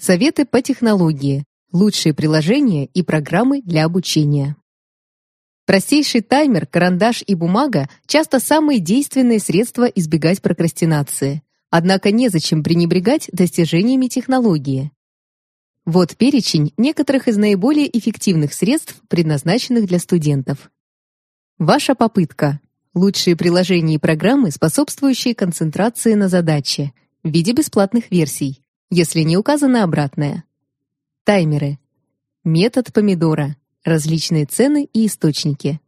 Советы по технологии, лучшие приложения и программы для обучения. Простейший таймер, карандаш и бумага часто самые действенные средства избегать прокрастинации. Однако незачем пренебрегать достижениями технологии. Вот перечень некоторых из наиболее эффективных средств, предназначенных для студентов. Ваша попытка. Лучшие приложения и программы, способствующие концентрации на задаче, в виде бесплатных версий, если не указано обратное. Таймеры. Метод помидора. Различные цены и источники.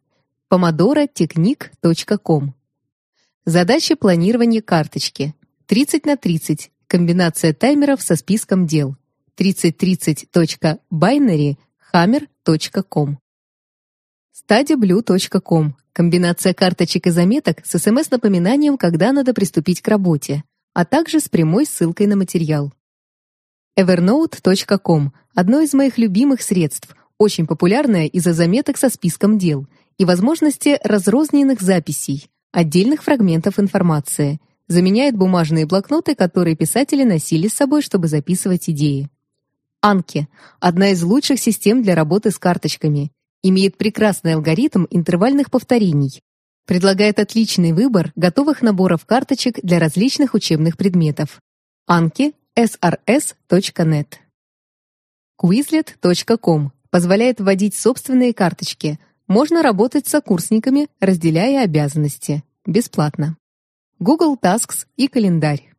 pomodoro.technic.com Задача планирования карточки. 30 на 30. Комбинация таймеров со списком дел. 3030.binary.hammer.com StudyBlue.com Комбинация карточек и заметок с СМС-напоминанием, когда надо приступить к работе, а также с прямой ссылкой на материал. Evernote.com – одно из моих любимых средств, очень популярное из-за заметок со списком дел и возможности разрозненных записей, отдельных фрагментов информации, заменяет бумажные блокноты, которые писатели носили с собой, чтобы записывать идеи. Анки – одна из лучших систем для работы с карточками, имеет прекрасный алгоритм интервальных повторений, предлагает отличный выбор готовых наборов карточек для различных учебных предметов. Анки srs.net. Quizlet.com позволяет вводить собственные карточки. Можно работать с сокурсниками, разделяя обязанности. Бесплатно. Google Tasks и календарь.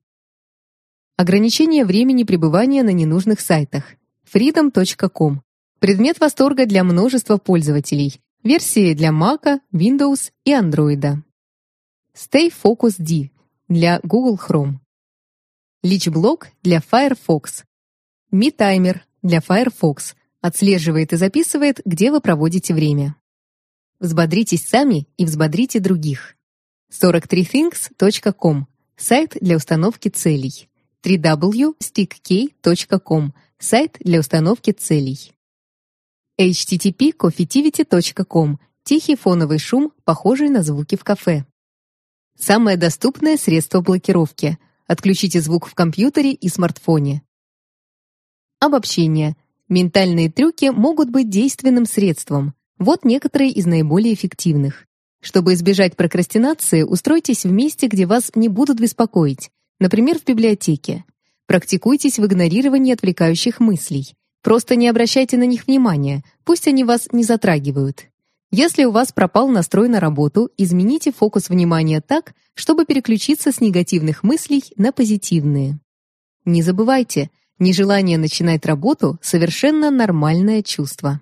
Ограничение времени пребывания на ненужных сайтах. freedom.com. Предмет восторга для множества пользователей. Версии для Mac, Windows и Android. Stay Focus D для Google Chrome. Личблок для Firefox. Mi-таймер для Firefox отслеживает и записывает, где вы проводите время. Взбодритесь сами и взбодрите других. 43things.com сайт для установки целей. www.stickk.com сайт для установки целей. http coffeetivity.com тихий фоновый шум, похожий на звуки в кафе. Самое доступное средство блокировки – Отключите звук в компьютере и смартфоне. Обобщение. Ментальные трюки могут быть действенным средством. Вот некоторые из наиболее эффективных. Чтобы избежать прокрастинации, устройтесь в месте, где вас не будут беспокоить, например, в библиотеке. Практикуйтесь в игнорировании отвлекающих мыслей. Просто не обращайте на них внимания, пусть они вас не затрагивают. Если у вас пропал настрой на работу, измените фокус внимания так, чтобы переключиться с негативных мыслей на позитивные. Не забывайте, нежелание начинать работу – совершенно нормальное чувство.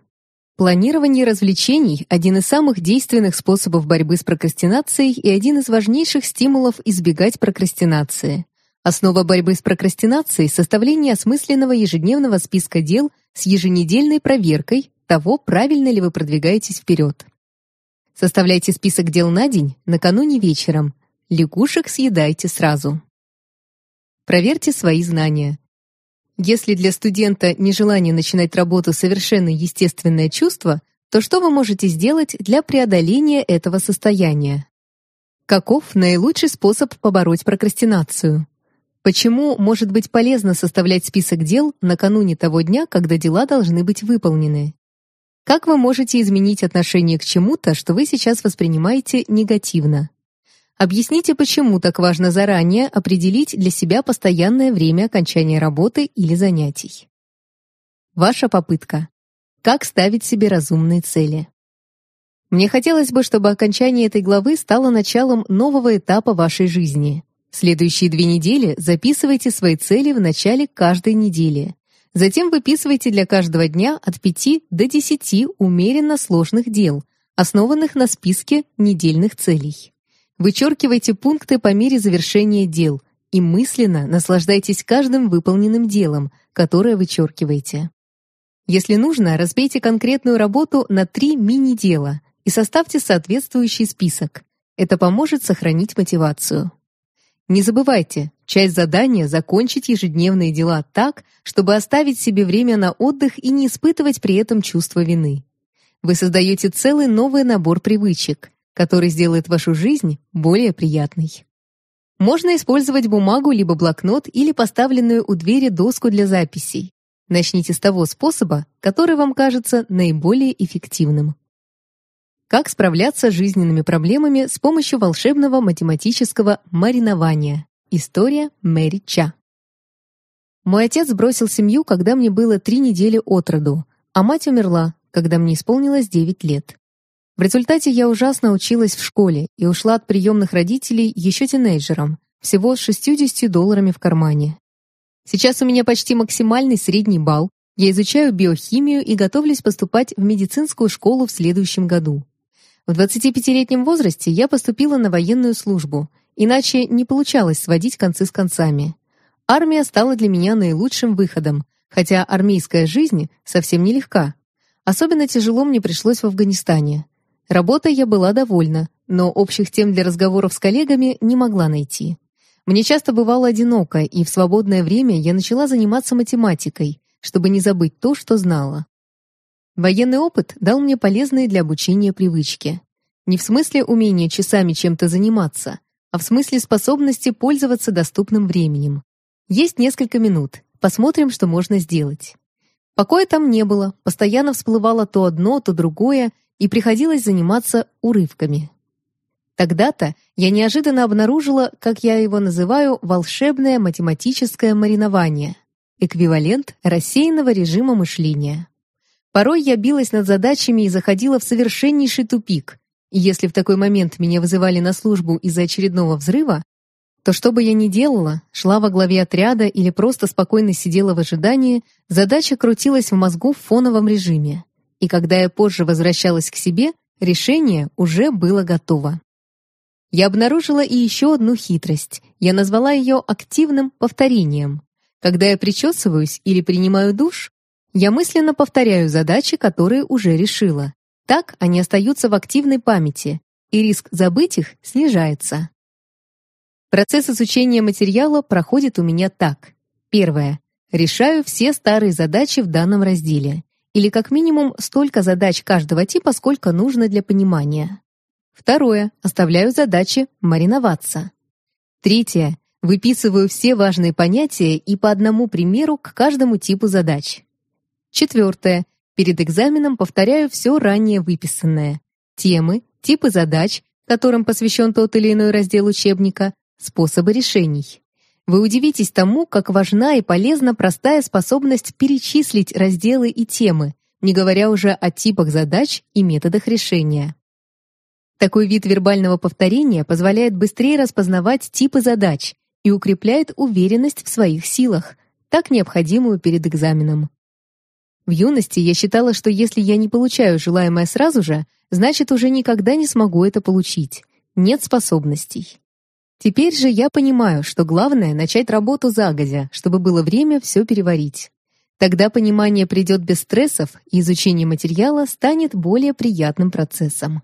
Планирование развлечений – один из самых действенных способов борьбы с прокрастинацией и один из важнейших стимулов избегать прокрастинации. Основа борьбы с прокрастинацией – составление осмысленного ежедневного списка дел с еженедельной проверкой, того, правильно ли вы продвигаетесь вперед. Составляйте список дел на день накануне вечером. Лягушек съедайте сразу. Проверьте свои знания. Если для студента нежелание начинать работу совершенно естественное чувство, то что вы можете сделать для преодоления этого состояния? Каков наилучший способ побороть прокрастинацию? Почему может быть полезно составлять список дел накануне того дня, когда дела должны быть выполнены? Как вы можете изменить отношение к чему-то, что вы сейчас воспринимаете негативно? Объясните, почему так важно заранее определить для себя постоянное время окончания работы или занятий. Ваша попытка. Как ставить себе разумные цели? Мне хотелось бы, чтобы окончание этой главы стало началом нового этапа вашей жизни. Следующие две недели записывайте свои цели в начале каждой недели. Затем выписывайте для каждого дня от 5 до 10 умеренно сложных дел, основанных на списке недельных целей. Вычеркивайте пункты по мере завершения дел и мысленно наслаждайтесь каждым выполненным делом, которое вычеркиваете. Если нужно, разбейте конкретную работу на три мини-дела и составьте соответствующий список. Это поможет сохранить мотивацию. Не забывайте, часть задания — закончить ежедневные дела так, чтобы оставить себе время на отдых и не испытывать при этом чувство вины. Вы создаете целый новый набор привычек, который сделает вашу жизнь более приятной. Можно использовать бумагу либо блокнот или поставленную у двери доску для записей. Начните с того способа, который вам кажется наиболее эффективным. Как справляться с жизненными проблемами с помощью волшебного математического маринования? История Мэри Ча. Мой отец бросил семью, когда мне было три недели от роду, а мать умерла, когда мне исполнилось 9 лет. В результате я ужасно училась в школе и ушла от приемных родителей еще тинейджером, всего с 60 долларами в кармане. Сейчас у меня почти максимальный средний балл, я изучаю биохимию и готовлюсь поступать в медицинскую школу в следующем году. В 25-летнем возрасте я поступила на военную службу, иначе не получалось сводить концы с концами. Армия стала для меня наилучшим выходом, хотя армейская жизнь совсем нелегка. Особенно тяжело мне пришлось в Афганистане. Работой я была довольна, но общих тем для разговоров с коллегами не могла найти. Мне часто бывало одиноко, и в свободное время я начала заниматься математикой, чтобы не забыть то, что знала. Военный опыт дал мне полезные для обучения привычки. Не в смысле умения часами чем-то заниматься, а в смысле способности пользоваться доступным временем. Есть несколько минут, посмотрим, что можно сделать. Покоя там не было, постоянно всплывало то одно, то другое, и приходилось заниматься урывками. Тогда-то я неожиданно обнаружила, как я его называю, волшебное математическое маринование, эквивалент рассеянного режима мышления. Порой я билась над задачами и заходила в совершеннейший тупик, и если в такой момент меня вызывали на службу из-за очередного взрыва, то что бы я ни делала, шла во главе отряда или просто спокойно сидела в ожидании, задача крутилась в мозгу в фоновом режиме. И когда я позже возвращалась к себе, решение уже было готово. Я обнаружила и еще одну хитрость. Я назвала ее активным повторением. Когда я причесываюсь или принимаю душ, я мысленно повторяю задачи, которые уже решила. Так они остаются в активной памяти, и риск забыть их снижается. Процесс изучения материала проходит у меня так. Первое. Решаю все старые задачи в данном разделе. Или как минимум столько задач каждого типа, сколько нужно для понимания. Второе. Оставляю задачи мариноваться. Третье. Выписываю все важные понятия и по одному примеру к каждому типу задач. Четвертое. Перед экзаменом повторяю все ранее выписанное. Темы, типы задач, которым посвящен тот или иной раздел учебника, способы решений. Вы удивитесь тому, как важна и полезна простая способность перечислить разделы и темы, не говоря уже о типах задач и методах решения. Такой вид вербального повторения позволяет быстрее распознавать типы задач и укрепляет уверенность в своих силах, так необходимую перед экзаменом. В юности я считала, что если я не получаю желаемое сразу же, значит уже никогда не смогу это получить. Нет способностей. Теперь же я понимаю, что главное — начать работу загодя, чтобы было время все переварить. Тогда понимание придет без стрессов, и изучение материала станет более приятным процессом.